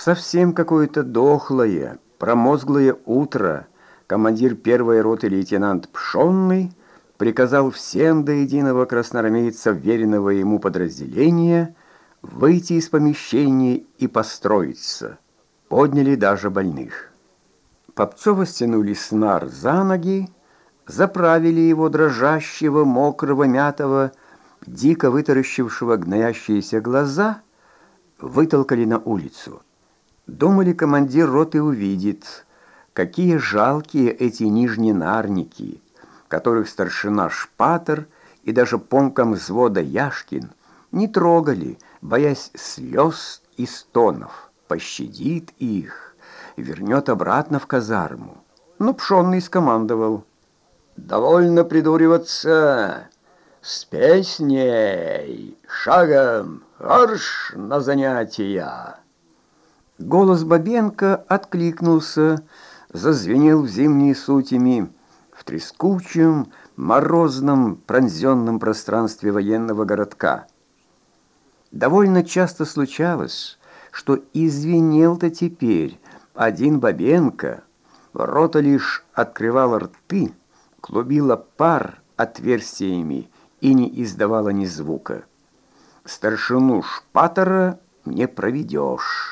совсем какое-то дохлое, промозглое утро командир первой роты лейтенант Пшонный приказал всем до единого красноармейца веренного ему подразделения выйти из помещения и построиться. Подняли даже больных. Попцова стянули снар за ноги, заправили его дрожащего, мокрого, мятого, дико вытаращившего гноящиеся глаза, вытолкали на улицу. Думали, командир роты увидит, какие жалкие эти нижние нарники, которых старшина Шпатер и даже помком взвода Яшкин не трогали, боясь слез и стонов, пощадит их, вернет обратно в казарму. Но Пшонный скомандовал. «Довольно придуриваться! С песней! Шагом! Арш на занятия!» Голос Бабенко откликнулся, зазвенел зимние сутями, в трескучем, морозном, пронзенном пространстве военного городка. Довольно часто случалось, что извинел-то теперь один Бабенко, рота лишь открывала рты, клубила пар отверстиями и не издавала ни звука. Старшину Шпатора не проведешь.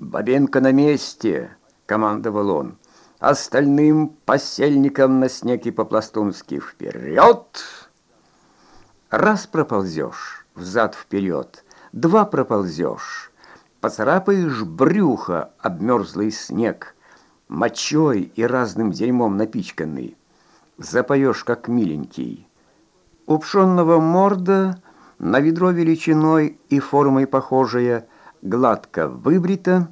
«Бабенко на месте!» — командовал он. «Остальным посельникам на снег и по-пластунски вперед!» Раз проползешь, взад-вперед. Два проползешь, поцарапаешь брюхо, обмерзлый снег, мочой и разным дерьмом напичканный. Запоешь, как миленький. У морда на ведро величиной и формой похожая, гладко выбрита,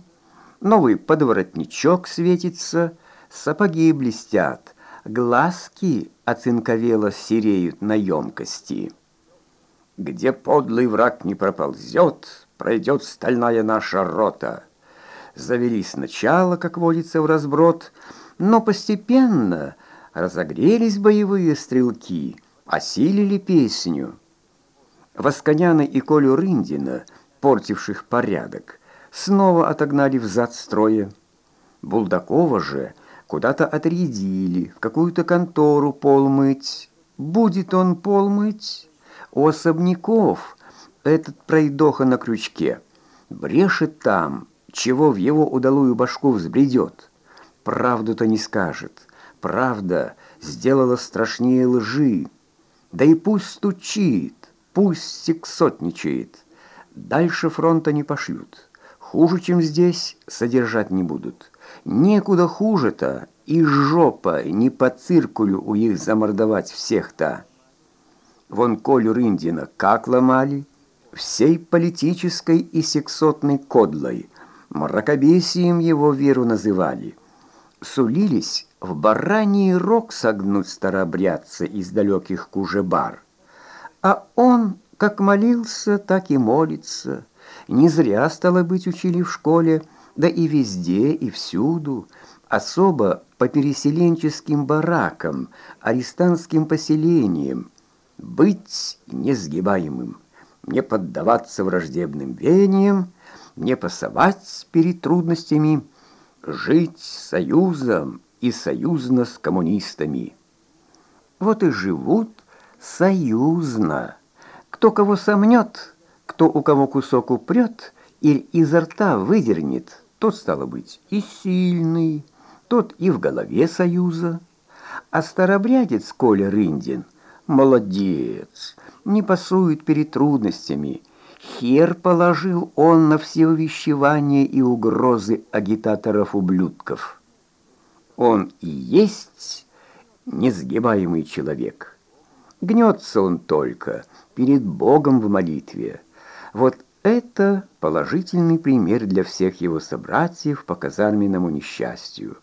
новый подворотничок светится, сапоги блестят, глазки оцинковело сереют на емкости. Где подлый враг не проползет, пройдет стальная наша рота. Завели сначала, как водится, в разброд, но постепенно разогрелись боевые стрелки, осилили песню. Восконяна и Колю Рындина, портивших порядок, снова отогнали взад строя. Булдакова же куда-то отрядили, в какую-то контору пол мыть. Будет он пол мыть? У особняков этот пройдоха на крючке брешет там, чего в его удалую башку взбредет. Правду-то не скажет. Правда сделала страшнее лжи. Да и пусть стучит, пусть сексотничает. Дальше фронта не пошлют. Хуже, чем здесь, содержать не будут. Некуда хуже-то, и жопа не по циркулю у их замордовать всех-то. Вон Колю Рындина как ломали? Всей политической и сексотной кодлой. Мракобесием его веру называли. Сулились в бараний рог согнуть старобрядца из далеких кужебар. А он как молился, так и молится. Не зря, стало быть, учили в школе, да и везде, и всюду, особо по переселенческим баракам, арестантским поселениям, быть несгибаемым, не поддаваться враждебным веяниям, не пасовать перед трудностями, жить союзом и союзно с коммунистами. Вот и живут союзно. Кто кого сомнет, кто у кого кусок упрет или изо рта выдернет, тот, стало быть, и сильный, тот и в голове союза. А старобрядец Коля Рындин — Молодец, не пасует перед трудностями. Хер положил он на все увещевания и угрозы агитаторов-ублюдков. Он и есть несгибаемый человек. Гнется он только перед Богом в молитве. Вот это положительный пример для всех его собратьев по казарменному несчастью.